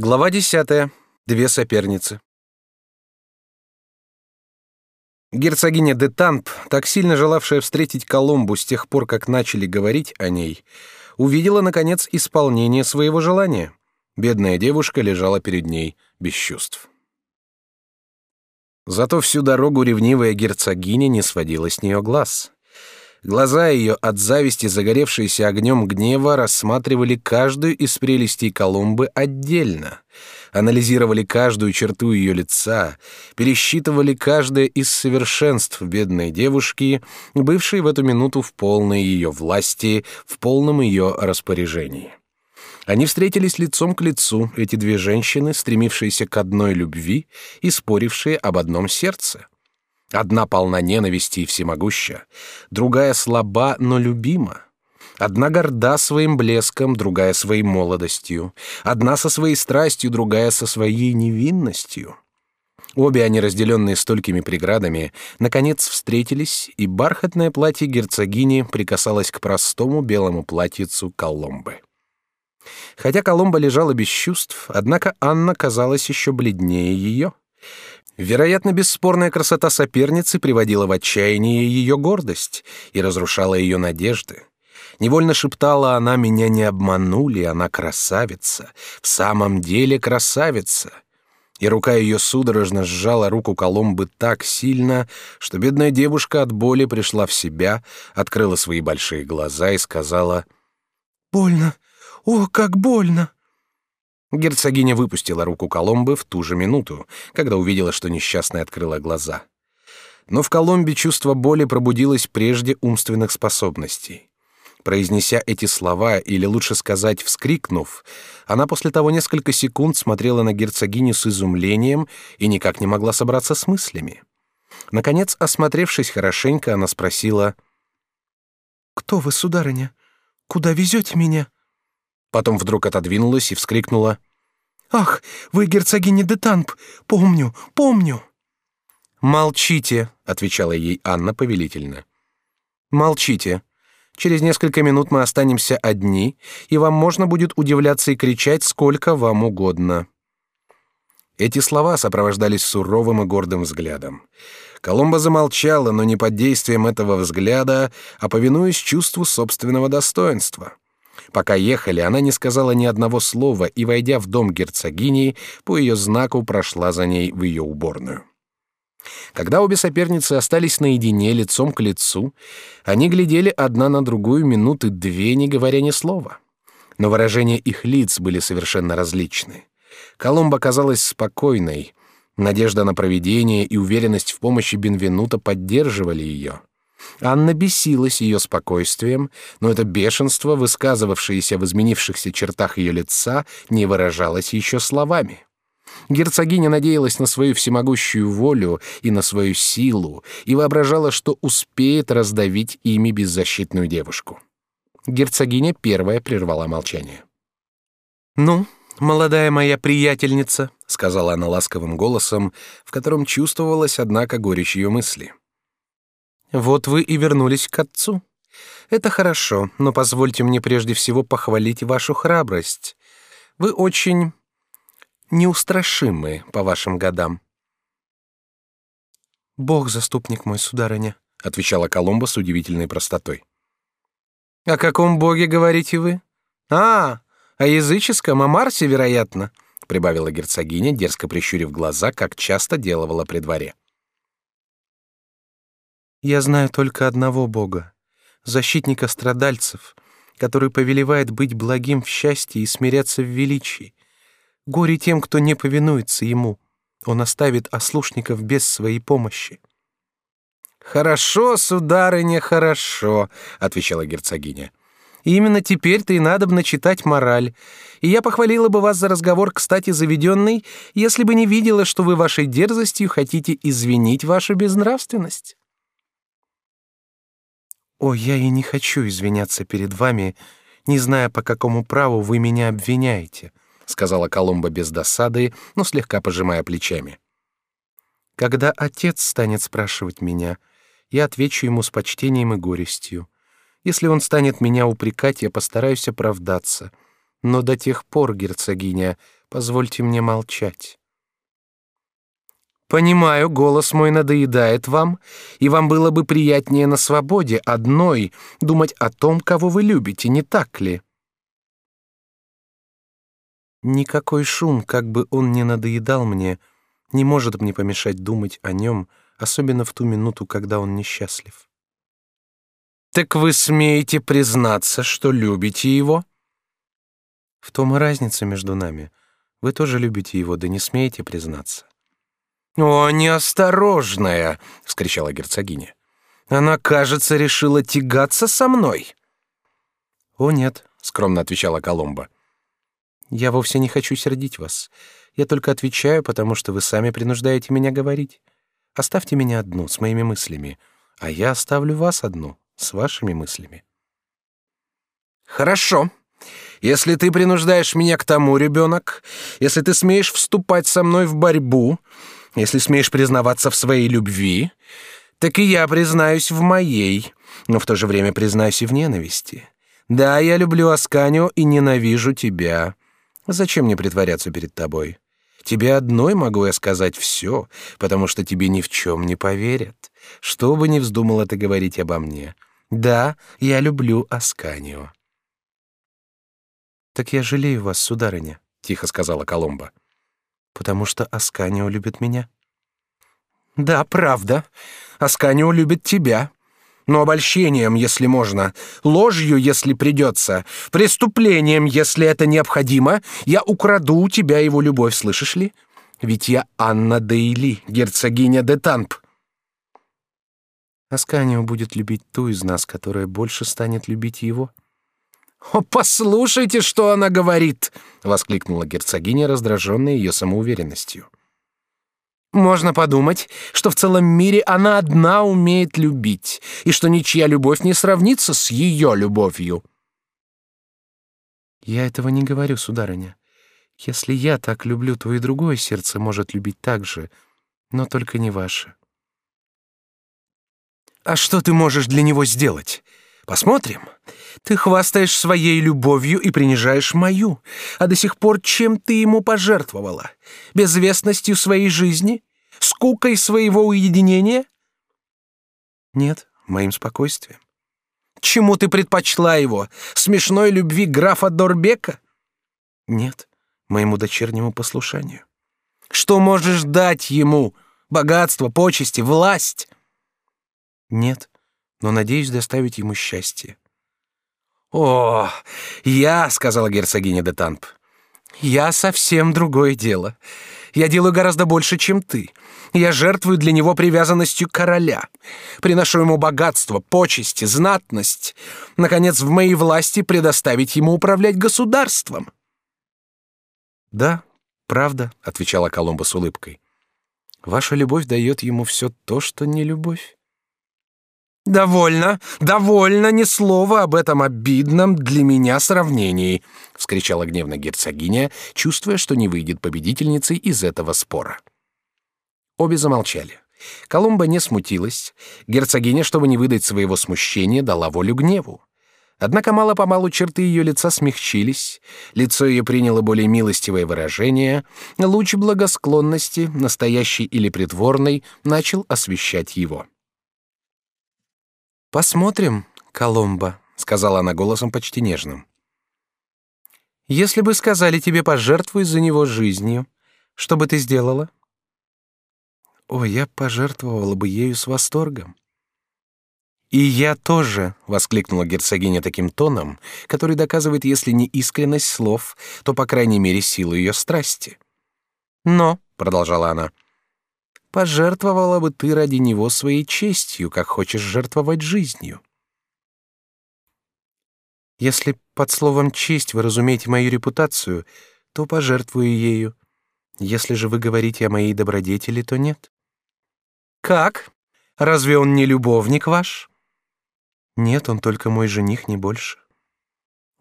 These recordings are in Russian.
Глава десятая. Две соперницы. Герцогиня де Тамп, так сильно желавшая встретить Колумбу с тех пор, как начали говорить о ней, увидела, наконец, исполнение своего желания. Бедная девушка лежала перед ней без чувств. Зато всю дорогу ревнивая герцогиня не сводила с нее глаз. Глаза ее, от зависти загоревшиеся огнем гнева, рассматривали каждую из прелестей Колумбы отдельно, анализировали каждую черту ее лица, пересчитывали каждое из совершенств бедной девушки, бывшей в эту минуту в полной ее власти, в полном ее распоряжении. Они встретились лицом к лицу, эти две женщины, стремившиеся к одной любви и спорившие об одном сердце — Одна полна ненависти и всемогуща, другая слаба, но любима. Одна горда своим блеском, другая своей молодостью. Одна со своей страстью, другая со своей невинностью. Обе они, разделенные столькими преградами, наконец встретились, и бархатное платье герцогини прикасалось к простому белому платьицу Коломбы. Хотя Коломба лежала без чувств, однако Анна казалась еще бледнее ее. Вероятно, бесспорная красота соперницы приводила в отчаяние ее гордость и разрушала ее надежды. Невольно шептала она: "Меня не обманули, она красавица, в самом деле красавица". И рука ее судорожно сжала руку Коломбы так сильно, что бедная девушка от боли пришла в себя, открыла свои большие глаза и сказала: "Больно, о, как больно!" Герцогиня выпустила руку Коломбы в ту же минуту, когда увидела, что несчастная открыла глаза. Но в Коломбе чувство боли пробудилось прежде умственных способностей. Произнеся эти слова, или лучше сказать, вскрикнув, она после того несколько секунд смотрела на герцогиню с изумлением и никак не могла собраться с мыслями. Наконец, осмотревшись хорошенько, она спросила: "Кто вы, сударыня? Куда везете меня?" Потом вдруг отодвинулась и вскрикнула: "Ах, вы герцогиня де Танп! Помню, помню!" "Молчите", отвечала ей Анна повелительно. "Молчите. Через несколько минут мы останемся одни, и вам можно будет удивляться и кричать сколько вам угодно". Эти слова сопровождались суровым и гордым взглядом. Коломба замолчала, но не под действием этого взгляда, а повинуясь чувству собственного достоинства. Пока ехали, она не сказала ни одного слова и, войдя в дом герцогини, по ее знаку прошла за ней в ее уборную. Когда обе соперницы остались наедине лицом к лицу, они глядели одна на другую минуты две, не говоря ни слова. Но выражения их лиц были совершенно различны. Коломба казалась спокойной, надежда на провидение и уверенность в помощи Бенвенута поддерживали ее. Анна бесилась ее спокойствием, но это бешенство, высказывавшееся в изменившихся чертах ее лица, не выражалось еще словами. Герцогиня надеялась на свою всемогущую волю и на свою силу и воображала, что успеет раздавить ими беззащитную девушку. Герцогиня первая прервала молчание. «Ну, молодая моя приятельница», — сказала она ласковым голосом, в котором чувствовалась, однако, горечь ее мысли. Вот вы и вернулись к отцу. Это хорошо, но позвольте мне прежде всего похвалить вашу храбрость. Вы очень неустрашимы по вашим годам. Бог заступник мой, сударыня, отвечала Коломба с удивительной простотой. О каком боге говорите вы? А, о языческом, о Марсе, вероятно, прибавила герцогиня, дерзко прищурив глаза, как часто делала при дворе. Я знаю только одного Бога, защитника страдальцев, который повелевает быть благим в счастье и смиряться в величии. Горе тем, кто не повинуется ему. Он оставит ослушников без своей помощи. Хорошо, сударыня, хорошо, отвечала герцогиня. И именно теперь-то и надо бы начитать мораль. И я похвалила бы вас за разговор, кстати, заведенный, если бы не видела, что вы вашей дерзостью хотите извинить вашу безнравственность. О, я и не хочу извиняться перед вами, не зная, по какому праву вы меня обвиняете, сказала Коломба без досады, но слегка пожимая плечами. Когда отец станет спрашивать меня, я отвечу ему с почтением и горестью. Если он станет меня упрекать, я постараюсь оправдаться. Но до тех пор, герцогиня, позвольте мне молчать. Понимаю, голос мой надоедает вам, и вам было бы приятнее на свободе одной думать о том, кого вы любите, не так ли? Никакой шум, как бы он ни надоедал мне, не может мне помешать думать о нем, особенно в ту минуту, когда он несчастлив. Так вы смеете признаться, что любите его? В том и разница между нами. Вы тоже любите его, да не смеете признаться. О, неосторожная! – вскричала герцогиня. Она, кажется, решила тягаться со мной. О нет, скромно отвечала Коломба. Я вовсе не хочу сердить вас. Я только отвечаю, потому что вы сами принуждаете меня говорить. Оставьте меня одну с моими мыслями, а я оставлю вас одну с вашими мыслями. Хорошо. Если ты принуждаешь меня к тому, ребенок, если ты смеешь вступать со мной в борьбу, если смеешь признаваться в своей любви, так и я признаюсь в моей, но в то же время признаюсь и в ненависти. Да, я люблю Асканию и ненавижу тебя. Зачем мне притворяться перед тобой? Тебе одной могу я сказать все, потому что тебе ни в чем не поверят. Что бы ни вздумала ты говорить обо мне. Да, я люблю Асканию. Так я жалею вас, сударыня, тихо сказала Коломба потому что Асканио любит меня. Да, правда. Асканио любит тебя. Но обольщением, если можно, ложью, если придется, преступлением, если это необходимо, я украду у тебя его любовь, слышишь ли? Ведь я Анна Дейли, герцогиня де Тамп. Асканио будет любить ту из нас, которая больше станет любить его. «О, послушайте, что она говорит!» — воскликнула герцогиня, раздраженная ее самоуверенностью. «Можно подумать, что в целом мире она одна умеет любить, и что ничья любовь не сравнится с ее любовью». «Я этого не говорю, сударыня. Если я так люблю, то и другое сердце может любить так же, но только не ваше». «А что ты можешь для него сделать? Посмотрим. Ты хвастаешь своей любовью и принижаешь мою. А до сих пор чем ты ему пожертвовала? Безвестностью своей жизни? Скукой своего уединения? Нет, моим спокойствием. Чему ты предпочла его? Смешной любви графа Дорбека? Нет, моему дочернему послушанию. Что можешь дать ему? Богатство, почести, власть? Нет, но надеюсь доставить ему счастье. О, я, сказала герцогиня де Тамп. Я совсем другое дело. Я делаю гораздо больше, чем ты. Я жертвую для него привязанностью короля. Приношу ему богатство, почести, знатность. Наконец, в моей власти предоставить ему управлять государством. Да, правда, отвечала Коломба с улыбкой. Ваша любовь дает ему все то, что не любовь. «Довольно, довольно, ни слова об этом обидном для меня сравнении», — вскричала гневно герцогиня, чувствуя, что не выйдет победительницей из этого спора. Обе замолчали. Колумба не смутилась. Герцогиня, чтобы не выдать своего смущения, дала волю гневу. Однако мало-помалу черты ее лица смягчились, лицо ее приняло более милостивое выражение, луч благосклонности, настоящий или притворный, начал освещать его. Посмотрим, Коломба, сказала она голосом почти нежным. Если бы сказали тебе пожертвуй за него жизнью, что бы ты сделала? О, я пожертвовала бы ею с восторгом. И я тоже, воскликнула герцогиня таким тоном, который доказывает, если не искренность слов, то по крайней мере силу ее страсти. Но, продолжала она, — пожертвовала бы ты ради него своей честью, как хочешь жертвовать жизнью. Если под словом честь вы разумеете мою репутацию, то пожертвую ею. Если же вы говорите о моей добродетели, то нет. Как? Разве он не любовник ваш? Нет, он только мой жених, не больше.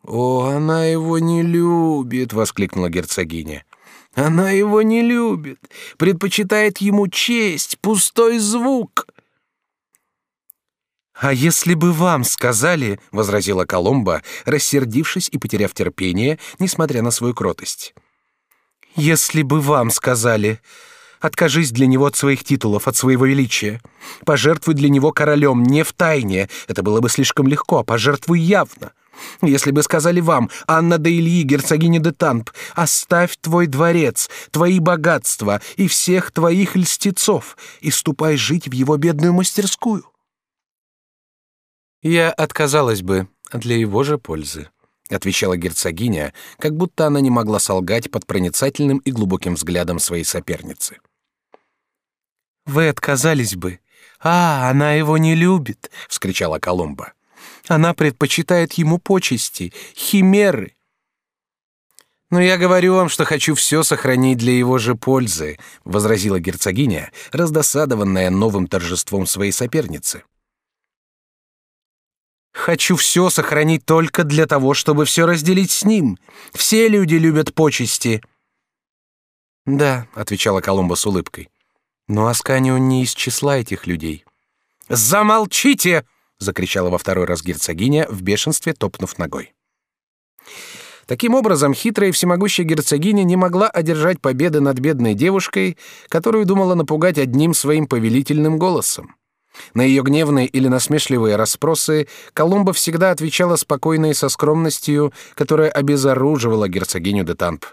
О, она его не любит, воскликнула герцогиня. Она его не любит, предпочитает ему честь, пустой звук. А если бы вам сказали, возразила Коломба, рассердившись и потеряв терпение, несмотря на свою кротость. Если бы вам сказали, откажись для него от своих титулов, от своего величия, пожертвуй для него королем не в тайне, это было бы слишком легко, а пожертвуй явно. Если бы сказали вам, Анна де Ильи, герцогиня де Тамп, оставь твой дворец, твои богатства и всех твоих льстецов и ступай жить в его бедную мастерскую. Я отказалась бы для его же пользы, отвечала герцогиня, как будто она не могла солгать под проницательным и глубоким взглядом своей соперницы. Вы отказались бы. А, она его не любит, вскричала Коломба. Она предпочитает ему почести, химеры. Но я говорю вам, что хочу все сохранить для его же пользы, возразила герцогиня, раздосадованная новым торжеством своей соперницы. Хочу все сохранить только для того, чтобы все разделить с ним. Все люди любят почести. Да, отвечала Коломба с улыбкой. Но Асканио не из числа этих людей. Замолчите! Закричала во второй раз герцогиня в бешенстве, топнув ногой. Таким образом, хитрая и всемогущая герцогиня не могла одержать победы над бедной девушкой, которую думала напугать одним своим повелительным голосом. На ее гневные или насмешливые расспросы Колумба всегда отвечала спокойно и со скромностью, которая обезоруживала герцогиню де Тамп.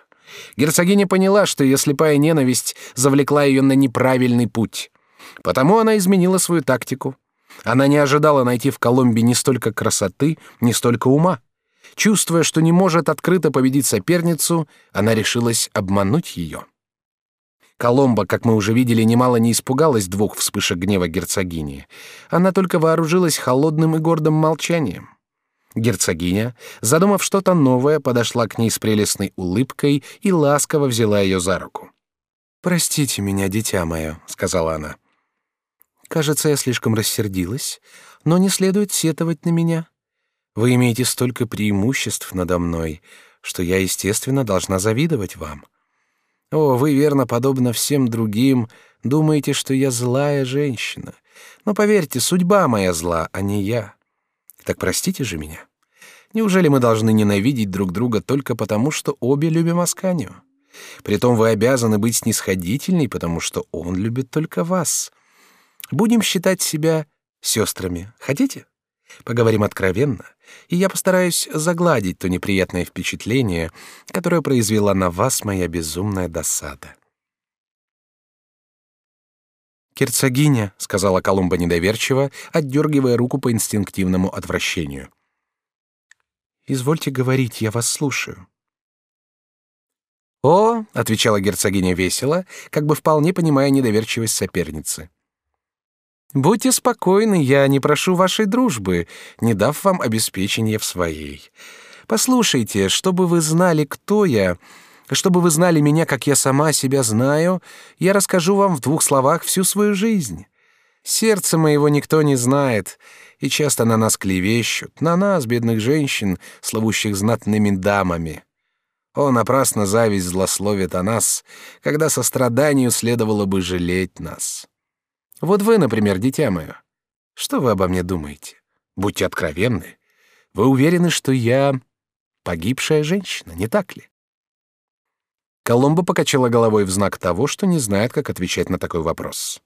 Герцогиня поняла, что ее слепая ненависть завлекла ее на неправильный путь. Потому она изменила свою тактику. Она не ожидала найти в Колумбе ни столько красоты, ни столько ума. Чувствуя, что не может открыто победить соперницу, она решилась обмануть ее. Коломба, как мы уже видели, немало не испугалась двух вспышек гнева герцогини. Она только вооружилась холодным и гордым молчанием. Герцогиня, задумав что-то новое, подошла к ней с прелестной улыбкой и ласково взяла ее за руку. «Простите меня, дитя мое», — сказала она. Кажется, я слишком рассердилась, но не следует сетовать на меня. Вы имеете столько преимуществ надо мной, что я, естественно, должна завидовать вам. О, вы верно, подобно всем другим, думаете, что я злая женщина. Но поверьте, судьба моя зла, а не я. Так простите же меня. Неужели мы должны ненавидеть друг друга только потому, что обе любим Асканию? Притом вы обязаны быть снисходительней, потому что он любит только вас. Будем считать себя сестрами. Хотите? Поговорим откровенно, и я постараюсь загладить то неприятное впечатление, которое произвела на вас моя безумная досада. «Герцогиня», — сказала Колумба недоверчиво, отдергивая руку по инстинктивному отвращению. «Извольте говорить, я вас слушаю». «О», — отвечала герцогиня весело, как бы вполне понимая недоверчивость соперницы. Будьте спокойны, я не прошу вашей дружбы, не дав вам обеспечения в своей. Послушайте, чтобы вы знали, кто я, чтобы вы знали меня, как я сама себя знаю, я расскажу вам в двух словах всю свою жизнь. Сердце моего никто не знает, и часто на нас клевещут, на нас, бедных женщин, славущих знатными дамами. О, напрасно зависть злословит о нас, когда состраданию следовало бы жалеть нас. Вот вы, например, дитя мое. Что вы обо мне думаете? Будьте откровенны. Вы уверены, что я погибшая женщина, не так ли? Коломбо покачала головой в знак того, что не знает, как отвечать на такой вопрос.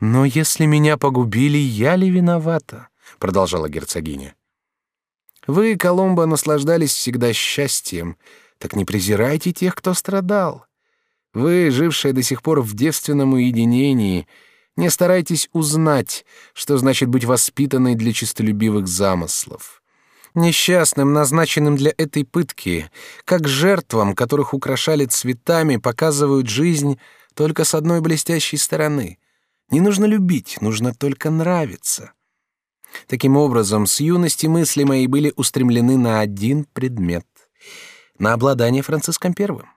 Но если меня погубили, я ли виновата? продолжала герцогиня. Вы, Коломбо, наслаждались всегда счастьем, так не презирайте тех, кто страдал. Вы, жившая до сих пор в девственном уединении, не старайтесь узнать, что значит быть воспитанной для честолюбивых замыслов. Несчастным, назначенным для этой пытки, как жертвам, которых украшали цветами, показывают жизнь только с одной блестящей стороны. Не нужно любить, нужно только нравиться. Таким образом, с юности мысли мои были устремлены на один предмет — на обладание Франциском Первым.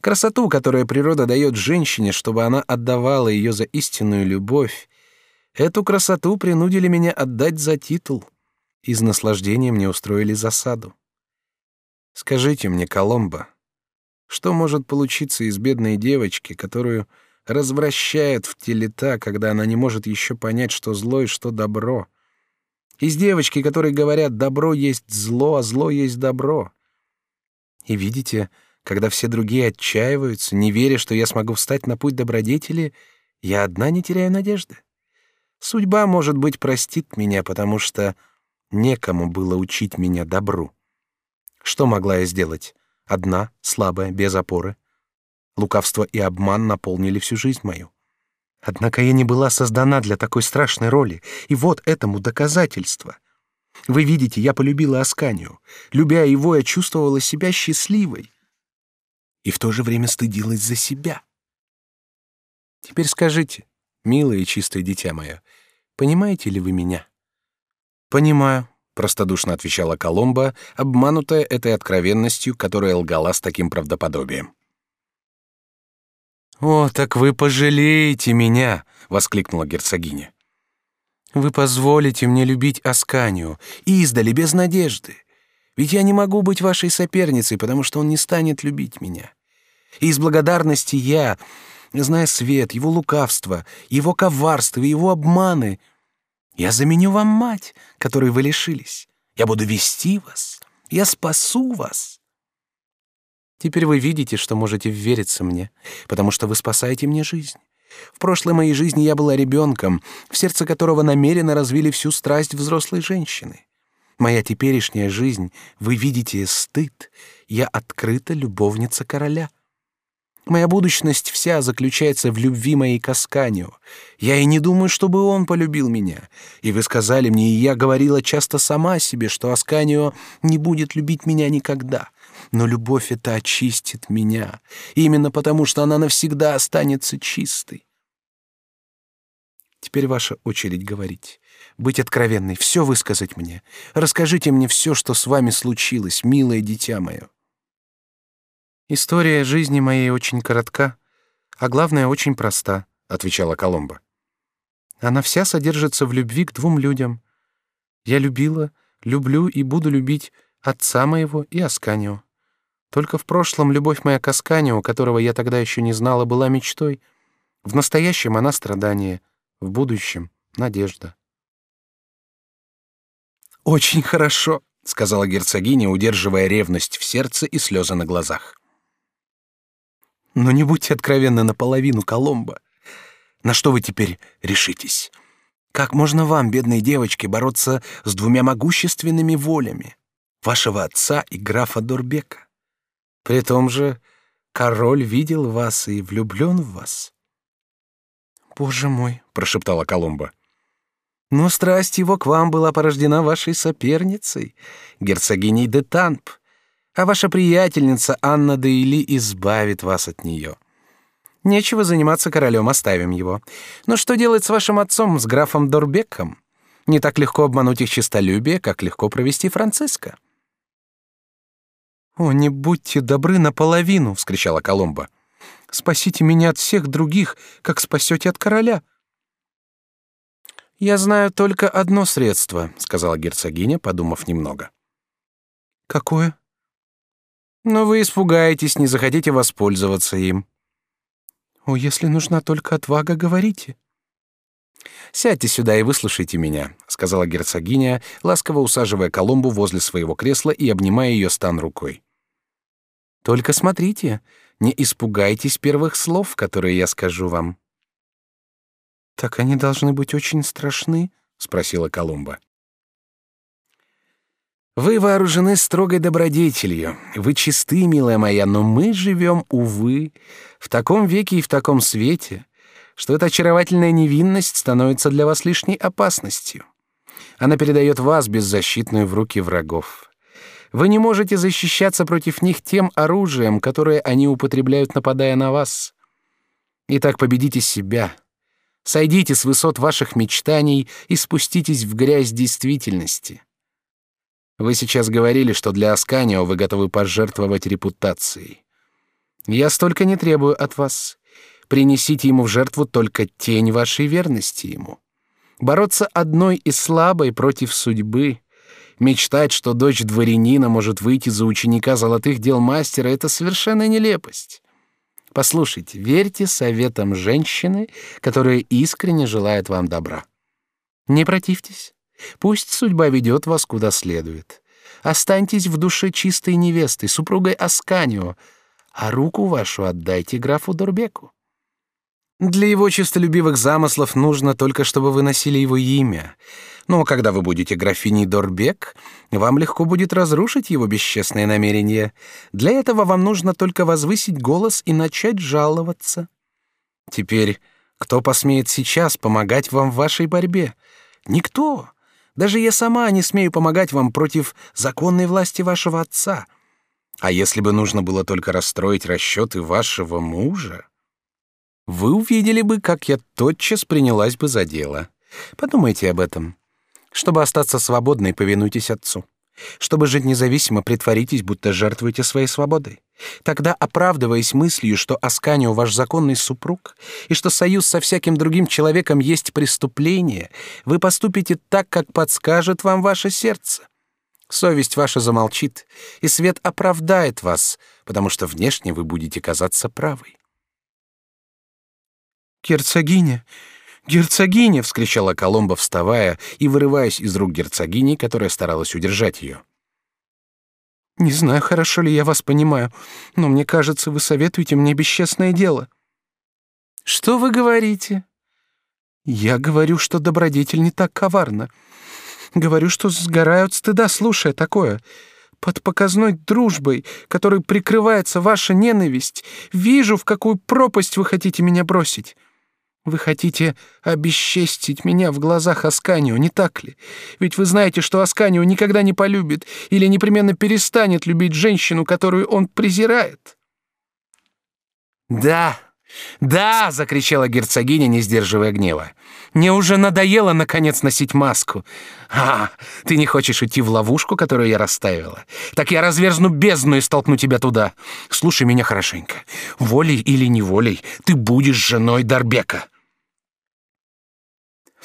Красоту, которую природа дает женщине, чтобы она отдавала ее за истинную любовь, эту красоту принудили меня отдать за титул. Из наслаждения мне устроили засаду. Скажите мне, Коломбо, что может получиться из бедной девочки, которую развращает в телета, когда она не может еще понять, что зло и что добро? Из девочки, которой говорят, добро есть зло, а зло есть добро. И видите, Когда все другие отчаиваются, не веря, что я смогу встать на путь добродетели, я одна не теряю надежды. Судьба, может быть, простит меня, потому что некому было учить меня добру. Что могла я сделать? Одна, слабая, без опоры. Лукавство и обман наполнили всю жизнь мою. Однако я не была создана для такой страшной роли, и вот этому доказательство. Вы видите, я полюбила Асканию. Любя его, я чувствовала себя счастливой. И в то же время стыдилась за себя. Теперь скажите, милое и чистое дитя мое, понимаете ли вы меня? Понимаю, простодушно отвечала Коломба, обманутая этой откровенностью, которая лгала с таким правдоподобием. «О, так вы пожалеете меня!» — воскликнула герцогиня. «Вы позволите мне любить Асканию, издали, без надежды. Ведь я не могу быть вашей соперницей, потому что он не станет любить меня. И из благодарности я, зная свет, его лукавство, его коварство, его обманы, я заменю вам мать, которой вы лишились. Я буду вести вас, я спасу вас». Теперь вы видите, что можете вериться мне, потому что вы спасаете мне жизнь. В прошлой моей жизни я была ребенком, в сердце которого намеренно развили всю страсть взрослой женщины. Моя теперешняя жизнь, вы видите, стыд. Я открыта любовница короля. Моя будущность вся заключается в любви моей к Асканию. Я и не думаю, чтобы он полюбил меня. И вы сказали мне, и я говорила часто сама себе, что Асканио не будет любить меня никогда но любовь эта очистит меня, именно потому что она навсегда останется чистой. Теперь ваша очередь говорить, быть откровенной, все высказать мне. Расскажите мне все, что с вами случилось, милое дитя мое. История жизни моей очень коротка, а главное очень проста, отвечала Коломба. Она вся содержится в любви к двум людям. Я любила, люблю и буду любить отца моего и Асканио. Только в прошлом любовь моя к Асканию, которого я тогда еще не знала, была мечтой. В настоящем она страдание, в будущем — надежда. «Очень хорошо», — сказала герцогиня, удерживая ревность в сердце и слезы на глазах. «Но не будьте откровенны наполовину, Коломбо. На что вы теперь решитесь? Как можно вам, бедной девочке, бороться с двумя могущественными волями? Вашего отца и графа Дорбека? При том же король видел вас и влюблен в вас. Боже мой, прошептала Колумба. Но страсть его к вам была порождена вашей соперницей, герцогиней де Танп, а ваша приятельница Анна де Или избавит вас от нее. Нечего заниматься королем, оставим его. Но что делать с вашим отцом, с графом Дорбеком? Не так легко обмануть их честолюбие, как легко провести Франциска. «О, не будьте добры наполовину!» — вскричала Коломба. «Спасите меня от всех других, как спасете от короля!» «Я знаю только одно средство», — сказала герцогиня, подумав немного. «Какое?» «Но вы испугаетесь, не захотите воспользоваться им». «О, если нужна только отвага, говорите». «Сядьте сюда и выслушайте меня», — сказала герцогиня, ласково усаживая Коломбу возле своего кресла и обнимая ее стан рукой. Только смотрите, не испугайтесь первых слов, которые я скажу вам. Так они должны быть очень страшны, спросила Колумба. Вы вооружены строгой добродетелью. Вы чисты, милая моя, но мы живем, увы, в таком веке и в таком свете, что эта очаровательная невинность становится для вас лишней опасностью. Она передает вас беззащитную в руки врагов. Вы не можете защищаться против них тем оружием, которое они употребляют, нападая на вас. Итак, победите себя. Сойдите с высот ваших мечтаний и спуститесь в грязь действительности. Вы сейчас говорили, что для Асканио вы готовы пожертвовать репутацией. Я столько не требую от вас. Принесите ему в жертву только тень вашей верности ему. Бороться одной и слабой против судьбы — Мечтать, что дочь дворянина может выйти за ученика золотых дел мастера, это совершенно нелепость. Послушайте, верьте советам женщины, которая искренне желает вам добра. Не противьтесь. Пусть судьба ведет вас куда следует. Останьтесь в душе чистой невестой, супругой Асканио, а руку вашу отдайте графу Дорбеку. Для его честолюбивых замыслов нужно только, чтобы вы носили его имя. Но когда вы будете графиней Дорбек, вам легко будет разрушить его бесчестные намерения. Для этого вам нужно только возвысить голос и начать жаловаться. Теперь, кто посмеет сейчас помогать вам в вашей борьбе? Никто. Даже я сама не смею помогать вам против законной власти вашего отца. А если бы нужно было только расстроить расчеты вашего мужа, вы увидели бы, как я тотчас принялась бы за дело. Подумайте об этом. Чтобы остаться свободной, повинуйтесь отцу. Чтобы жить независимо, притворитесь, будто жертвуете своей свободой. Тогда, оправдываясь мыслью, что Асканио ваш законный супруг, и что союз со всяким другим человеком есть преступление, вы поступите так, как подскажет вам ваше сердце. Совесть ваша замолчит, и свет оправдает вас, потому что внешне вы будете казаться правой. «Герцогиня! Герцогиня!» — вскричала Коломба, вставая и вырываясь из рук герцогини, которая старалась удержать ее. Не знаю, хорошо ли я вас понимаю, но мне кажется, вы советуете мне бесчестное дело. Что вы говорите? Я говорю, что добродетель не так коварна. Говорю, что сгораю от стыда, слушая такое. Под показной дружбой, которой прикрывается ваша ненависть, вижу, в какую пропасть вы хотите меня бросить. Вы хотите обесчестить меня в глазах Асканио, не так ли? Ведь вы знаете, что Асканио никогда не полюбит или непременно перестанет любить женщину, которую он презирает. Да, да, закричала герцогиня, не сдерживая гнева. Мне уже надоело наконец носить маску. А, ты не хочешь идти в ловушку, которую я расставила? Так я разверзну бездну и столкну тебя туда. Слушай меня хорошенько. Волей или неволей ты будешь женой Дарбека.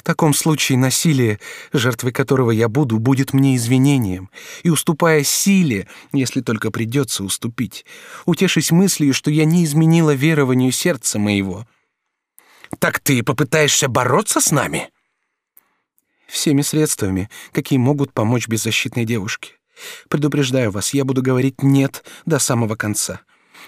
В таком случае насилие, жертвой которого я буду, будет мне извинением, и уступая силе, если только придется уступить, утешись мыслью, что я не изменила верованию сердца моего. Так ты попытаешься бороться с нами? Всеми средствами, какие могут помочь беззащитной девушке. Предупреждаю вас, я буду говорить «нет» до самого конца.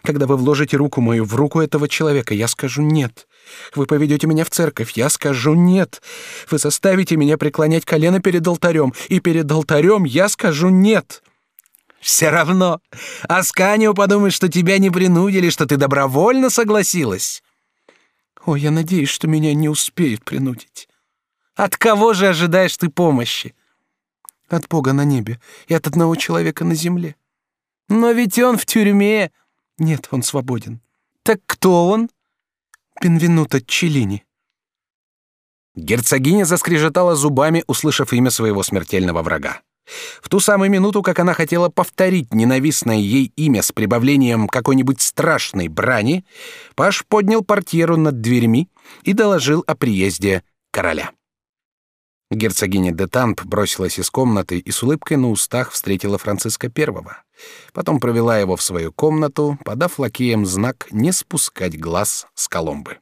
Когда вы вложите руку мою в руку этого человека, я скажу «нет». Вы поведете меня в церковь, я скажу «нет». Вы заставите меня преклонять колено перед алтарем, и перед алтарем я скажу «нет». Все равно. Асканио подумает, что тебя не принудили, что ты добровольно согласилась. О, я надеюсь, что меня не успеют принудить. От кого же ожидаешь ты помощи? От Бога на небе и от одного человека на земле. Но ведь он в тюрьме. Нет, он свободен. Так кто он? Бенвенуто Челлини. Герцогиня заскрежетала зубами, услышав имя своего смертельного врага. В ту самую минуту, как она хотела повторить ненавистное ей имя с прибавлением какой-нибудь страшной брани, Паш поднял портьеру над дверьми и доложил о приезде короля. Герцогиня де Тамп бросилась из комнаты и с улыбкой на устах встретила Франциска I. Потом провела его в свою комнату, подав лакеям знак не спускать глаз с Коломбы.